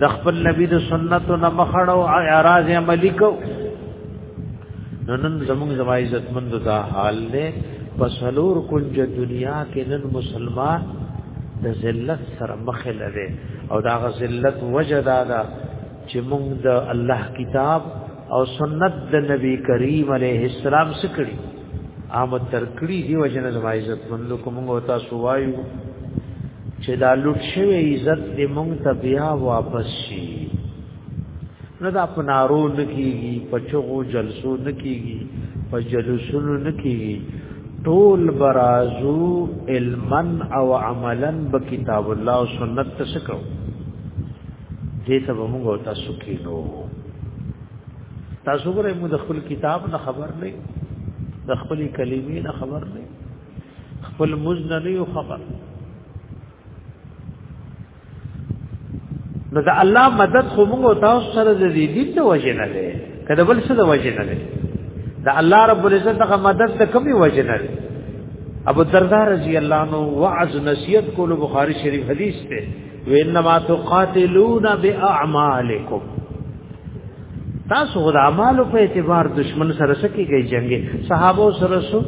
د خپل نبی د سنت نه مخړو اعراض عملی کو نن زموږ زما عزت مند دا حال نه پسلور کنج دنیا کې نن مسلمان د ذلت سره مخ لري او دا غ ذلت وجدا دا چې موږ د الله کتاب او سنت د نبی کریم علیه السلام سکړي عام ترکړي دی وجنه زما عزت مند کوم او تاسو وایو چې دا لوټ شوی عزت دې مونږ ته بیا واپس شي نه دا پنارو نکیږي پچغو جلسو نکیږي په جلسونو نکیږي ټول برازو علمن او عملن به کتاب الله او سنت تسکو دې ته موږ تاسو کینو تاسو ګورئ موږ د خپل کتاب نه خبر نه د خپل کلمې نه خبر نه خپل موږ نه یو خبر نو د الله مدد خو موږ تاسو سره د دې دین د وجه نه ده کله بل څه د وجه نه ده د الله رب العزت دغه مدد د کمی وجه نه ده ابو الدرداء رضی الله عنه وعظ نصیحت کولو بخاری شریف حدیث ته وانما تقاتلون باعمالکم تاسو غو د اعمالو په اعتبار دشمن سره سکی گئی جنگي صحابه سره سو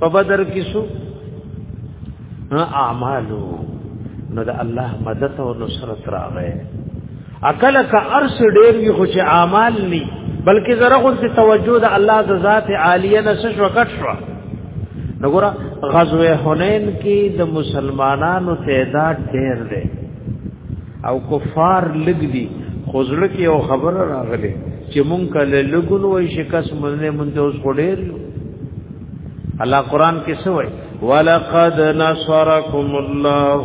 په بدر کې سو اعمالو نو د الله مدد او نصرت راغی اکل کا ارس ډیر وی خو چې اعمال ني بلکې زره خو ته توجه د الله د ذات عالیه نه سش وکټ شو نګورا غزوه حنین کې د مسلمانانو تعداد ډیر دی او کفار لګ دي خزل کې او خبر راغلي چې مونږ کله لګون وای شکست مونږه مونږ اوس خډیر الله قران کې سوې ولقد نصرکم الله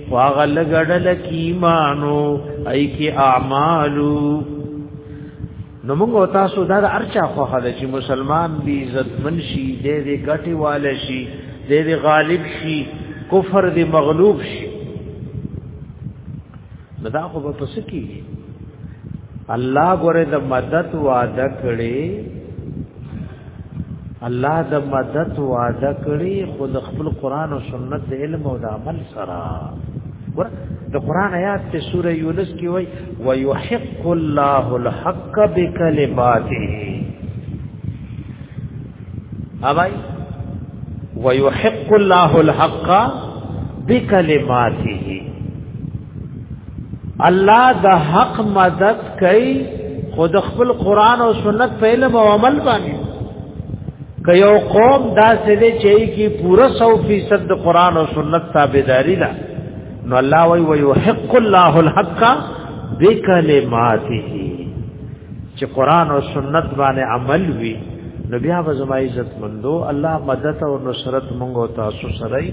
واغه لګړل کی ایمانو ای کی اعمالو نو موږ تاسو دا ارچا خو هدا چې مسلمان دی عزت منشي دې دې ګټي والے شي دې دې غالب شي کفر دې مغلوب شي دا خو په پس کې الله ګوره د مدد وعده کړي الله د مدد وعده کړي خود خپل قران او سنت د علم او د عمل سره ګوره د قران آیات ته سوره یونس کې وای و یحق الله الحق بکلماته اوای و یحق الله الحق بکلماته الله د حق مدد کوي خود خپل قران او سنت په علم او عمل باندې که یو قوم دا سده چي کی پورا 100% د قران او سنت تابعداري ده نو الله وی ويحق الله الحق بکلماته چې قران او سنت باندې عمل وی نو بیا به زما عزت مندو الله مدد او نصرت مونږ او تاسو سره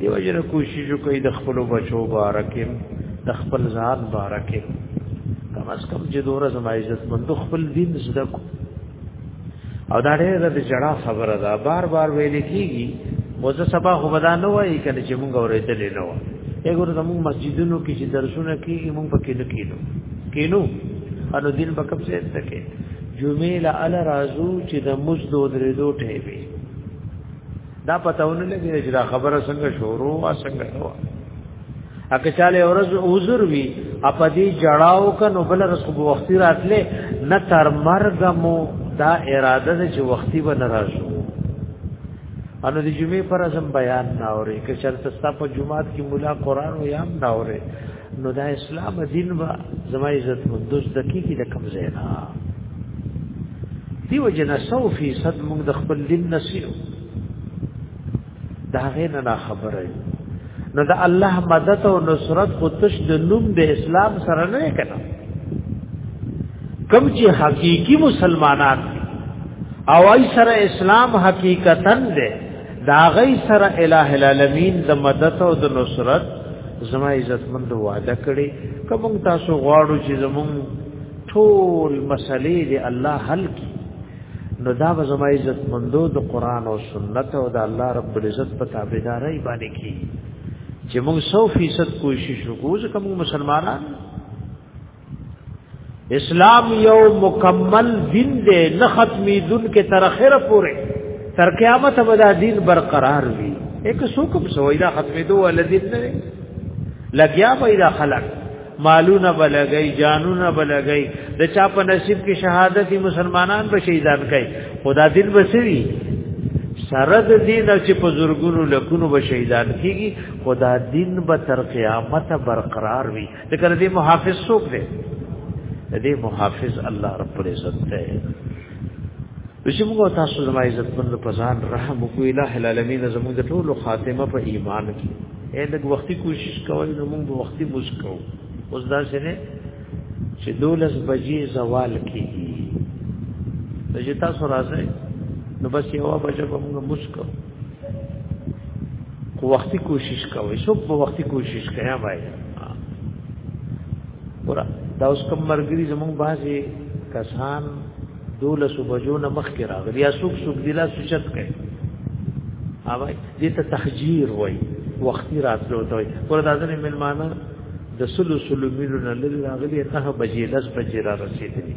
دیو جن کوشش کوي د خپل بچو بارکم د خپل ځان بارکم کم از کم چې دوره زما عزت مند خپل دین زده کو او دا ډېر د جړه خبره ده بار بار ویل کیږي وزه سبا خو بدا نه وایي کله چې مونږ اورېدلې نه وایي اګور زموږ مسجدونو کې چې درسونه کیږي مونږ پکې نه کینو کینو انو دین په کوم څه تکې جمعه له ال رازو چې د مزد او درې دوه ټیبه دا پتاونه لګی چې دا خبره څنګه شروع وا څنګه نو اکه چاله ورځ عذر وی اپ دې جړاو ک نو بل رسو بو وختي راتله نه تر مرګ مو دا اراده ده چې وختي به ناراضو انو دې جمعې پر ازم بیان نه اوري که چرته ستا په جمعات کې مولا قران و یام نه اوري نو دا اسلام دین وا زما عزت مندوز دکی کی د کم زینا دیو جن 100% موږ د خپل دین نسیو دا غینه نه خبره نو د الله مدد او نصرت خو تش د نوم د اسلام سره نه کړه کم چې حقيقي مسلمانان او ای سره اسلام حقیقتا ده دا غي سره الٰه العالمین د مدد او د نصرت زما عزت مند وعده کړي کوم تاسو غواړو چې زمون ټول مسلې دی الله حل کی نو دا به زما عزت مندو د قران او سنت او د الله رب العزت په تابعداري باندې کی چې موږ 100% کوشش وکړو چې کوم مسلمانان اسلام یو مکمل دین دی نه ختمي دن کې تر اخره پورې تر قیامت به دا دین برقرار وي یک سوکم سوې دا ختمې دوه ولدین نه لګیا به دا خلک مالونه بلګي جانونه بلګي د چا په نصیب کې شهادت مسلمانان به شهیدان کوي خدا دین بسوي سره د دین چې په زورګونو لکونو به شهیدان کیږي خدا دین به تر قیامت برقرار وي ذکر دې محافظ څوک دی دې محافظ الله رب العزت دی چې موږ تاسو زما عزت مند په ځان رحم وکړو الٰه العالمین زموږ د ټولو خاتمه په ایمان کې اې لږ وختي کوشش کوي نو موږ به وختي مسکو اوس دا څنګه چې دولس بجې زوال کیږي چې تاسو راځئ نو بس یو بجې به موږ مسکو وختي کوشش کوي څوک په وختي کوشش کوي وای ورا دا اوس کوم مرګري زمونږ بازي کسان دوله صبحو نه مخ کې راغلي یا څوک څوک دی لا سوچت کوي اوای دې ته تخجیر وای وختي راتلو ته وای ورا دا ځنه ملمانه د سلو سلو میلو نه لري راغلي ته بجې لس بجې را رسیدلی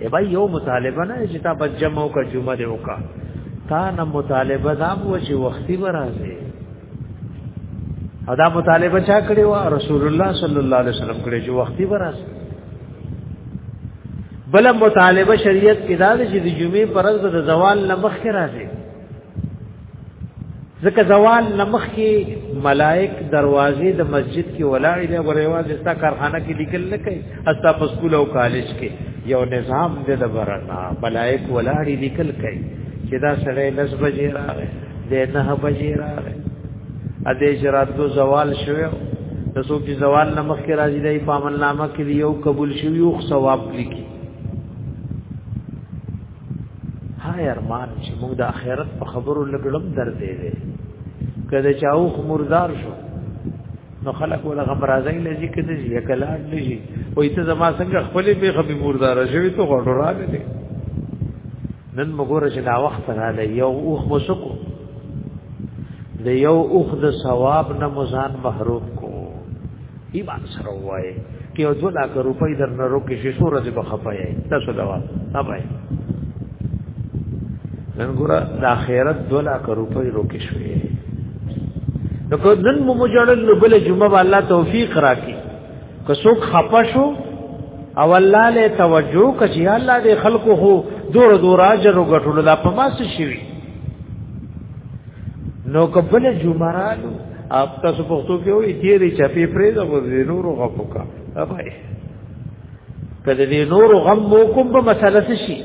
ای بای یو مطالبه نه چې تا بجمو کا جمعه دی وکا تا نه مطالبه دا و چې وختي ورازه ادا مطالبه چا کړی و رسول الله صلی الله علیه وسلم کړی چې وختي ورازه بل مطالبه شریعت کې دا چې د جمعې پر ورځ د زوال لمخ کې راځي ځکه زوال نمخ کې ملائک دروازې د مسجد کې ولاړ دي غریواز استا کارخانه کې لیکل نه کوي استا په سکول او کالج کې یو نظام دې د برنا ملائک ولاړ لیکل کوي چې دا سړی لس بجې راغی دې نه بجې راغی ا دې شراتو زوال شوه د څوک چې زوال نمخ کې راځي دی په عمل نامه کې یو قبول شوی او ثواب لیکي هاي ارمان چې موږ د آخرت په خبرو لګړم درد دی کله چې او خمردار شو نو خلق ولا غمرازای لږی کده چې یکلار لږی وای ته زما څنګه خپل به خبي مردار شوی ته غړو را دي نن مګور چې دا وخت را دی یو اوخ مسکو د یو اوخ د ثواب نه مزان محروم ایمان سره وایي کې او دوه لک روپۍ در نه روکې شي سور دې بخپایي تاسو دا وایي نن ګور د اخرت دوه لک روپۍ روکې شوې نو کو نن مو مجرد نو بل جمعه به الله توفیق راکړي که څوک خپه شو او الله له توجه کړي الله دې خلقو هو دور دور اجر وګټلو دا په ماس شي نو کبل جمعه رالو اپ تاسو پښتو کې وي تیرې چپی پرې د نورو غفو کا ابای کله دې نورو غم مو کوم په مسله شي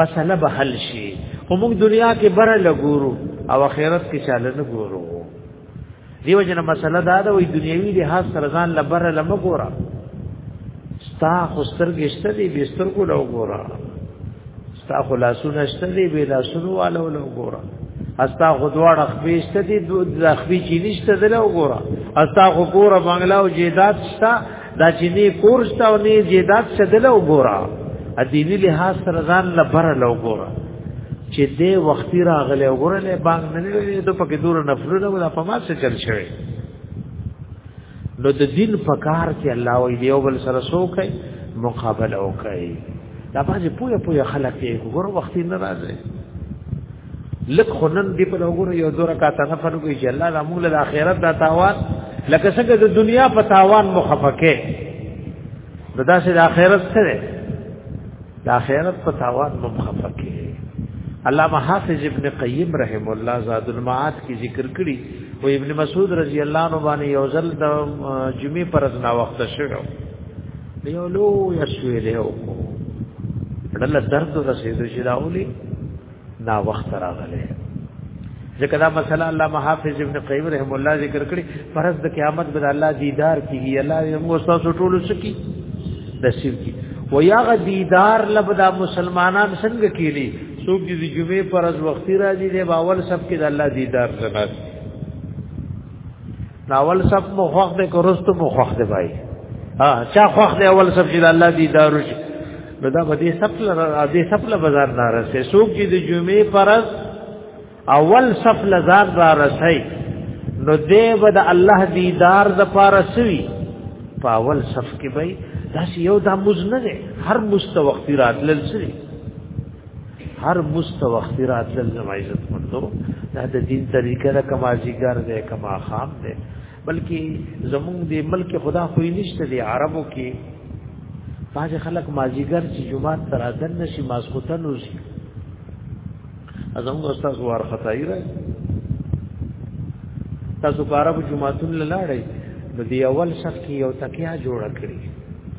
مسله به حل شي او موږ دنیا کې بره لګورو او آخرت کې چاله نه ګورو دیو جن مسله دا ده وي دنیوي د حاصل سره ځان لبره لمه ګورا ستا خستر ګشته دې بستر کو لو ګورا ستا خلاصونه شته دی به لاسونو والو له ګوره استا غدوړ خپېشته دی د خپې چی نشته دی له ګوره استا خو ګوره بنگلا او جیدات شته دا چې نه کورستا او نه جیدات شته دی له ګوره ا دینی لحاظ سره ځان له بر له ګوره چې دې وختي راغله ګوره له بانګ نه لري د پکې دور نفلونه ولا په ما څه چل شوی نو د دین په کار کې الله او یو بل سره سوکې مقابله وکړي دا باندې پوهه پوهه خلک یې ګور وخت نه راځي لک خنن دی په لګور یو دور کا ته نفر کوي چې الله لا موږ له اخرت دا تاوان لکه څنګه د دنیا په تاوان مخفقه نو دا چې د اخرت سره د اخرت په تاوان مخفقه علامہ حافظ ابن قیم رحم الله زاد المعاد کی ذکر کړي او ابن مسعود رضی الله عنه باندې یو ځل د جمعې پر ځنا وخت شوه یو لو یا شوی له او ډل درد رسیدو چې راولي دا وخت راغله ځکه دا مسله الله محافظ ابن قیم رحم الله ذکر کړی فرض د قیامت بد الله دیدار کیږي الله یې موږ تاسو ټول سکی نصیب کی و یغ دیدار لبدا مسلمانان څنګه کیلی څوک چې جمعې پر از وختي راځي د باول سب کې د الله دیدار سره ناول سب مو خوخ دې کورستو مو خوخ دې بای ها چا خوخ دې اول سب چې الله دې دارو شي نو دا به دې سفل دې سفل بازار نه رسې سوق چې د جمعې پرز اول سفل زار را رسې نو دې به د الله دیدار د پاره سوي په اول صف کې به دا یو د مزنه هر مستوختی راتلل سری هر مستوختی راتل زما عزت مندو دا د دین طریقه ده کما جګر ده کما خام ده بلکې زمونږ د ملک خدا خو یې نشته دی عربو کې باج خلک مازیګر چې جمعه تر اذن نشي ماسختن وشي ازمږه استاد وار خدای را تاسو په عربو جمعهتون لاړې نو دی اول شخص کې یو تکیا جوړ کړی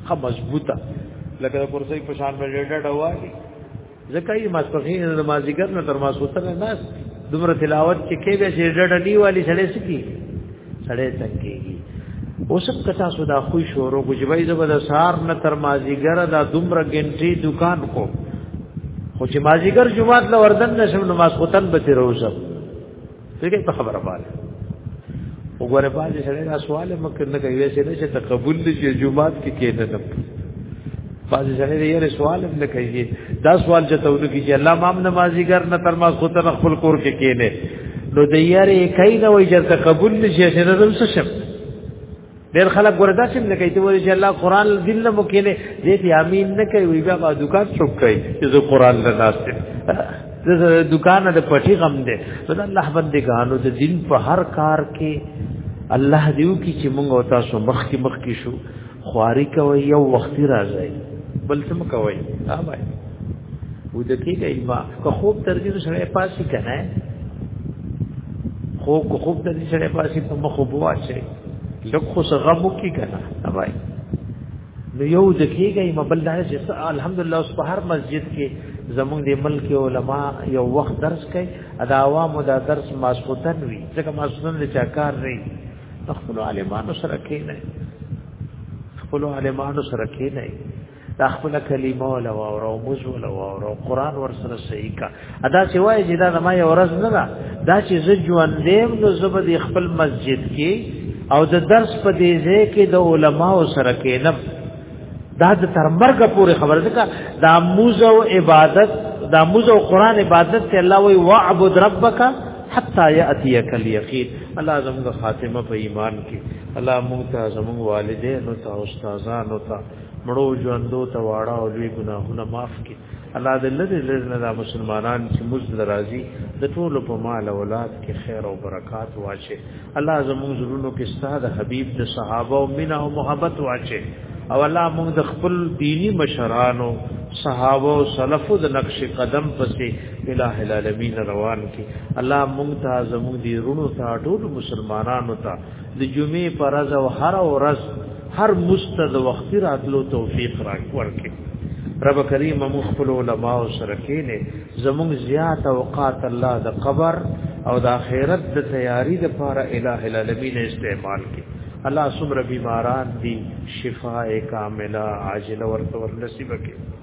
خه مضبوطه لکه د کرسۍ په شان باندې ډډه وایي ځکه یې ماسپخین د مازیګر نه تر ماسوتن ناس دومره تلاوت چې کې به چې ډډ دی والی سړې سکی سړې تکیږي اوس کتا سودا خو شورو ګجبای زبر سار نه تر مازیګر دا دومره ګنټي دکان کو خو چې مازیګر جمعات لوردن نشم نو ماسوتن به تیروزم دغه په خبره باندې وګوره باز سره دا سوال مکه نه کوي چې نه چې تقبل لشي جمعات کې کېده نه باز سره یې سوال نه کوي دا سوال چې تاسو کې چې الله مام نمازي ګر نه تر ما خو تر خپل کور کې کېنه نو د یاره کای نه وای چې تقبل لشي چې نه زم څه شپ ډېر خلک وردا چې نه کوي ته وایي چې الله قران دین له مکه نه دې ته امين نه کوي وی بیا دکان څوک کوي چې زه قران له ناس ته زه دکان د پټي غم دې صد الله بندګانو د دین په هر کار کې الله دیو کی چې مونږ او تاسو مخ کې مخ کې شو خواري کوي یو وخت راځي بل څه مکوي ها بھائی و د کې کوي ما که خوب تر دې سره پاسې کنه خو کو خوب تر دې سره پاسې په مخ وبواچي لکه څه غمو کې کنه اوای نو یو د کېږي مبل دا چې الحمدلله اوس په هر مسجد کې زمونږ د ملک علما یو وخت درس کوي ادا عوامو دا درس ماسوتن وي ځکه ماسوتن د چاکار نه خپل عالمانو سره کې نه خپل عالمانو سره کې نه دا خپل کلمه ولا او موز ولا او قران ور سره صحیح کا ادا چې وای چې دا ما یو ورځ نه دا دا چې ز ژوند دیم نو زبد خپل مسجد کې او د درس په دې ځای کې د علماو سره کېنم دا د تر مرګ پورې خبره ده دا موز او عبادت دا موز او قران عبادت ته الله وی واعبد ربک حتا یاتیک الیقین الله زموږ خاتمه په ایمان کې الله موږ ته زموږ والدین او استادان او مړو ژوندو ته واړه او لوی ګناهونه معاف کړي الله دې لری لری نه مسلمانان چې موږ درازي د ټولو په مال او اولاد کې خیر او برکات واچي الله زموږ زړونو کې ستاد حبيب د صحابه او مینا او محبت واچي او الله موږ د خپل دینی مشرانو صحابه او سلفو د نقش قدم پسې الٰه العالمین روان کړي الله موږ ته زموږ دی رونو ته ټول مسلمانانو ته د جمعې پر ورځ او هر ورځ هر مستد وختي راتلو توفیق راکړي رب کریم مو خپل علما او سره کینه زموږ زیات اوقات الله د قبر او د آخرت د تیاری د پاره الٰه العالمین استعمال کړي الله سمره بیماران دی شفاء کامله عاجله ورته ورنصیب کړي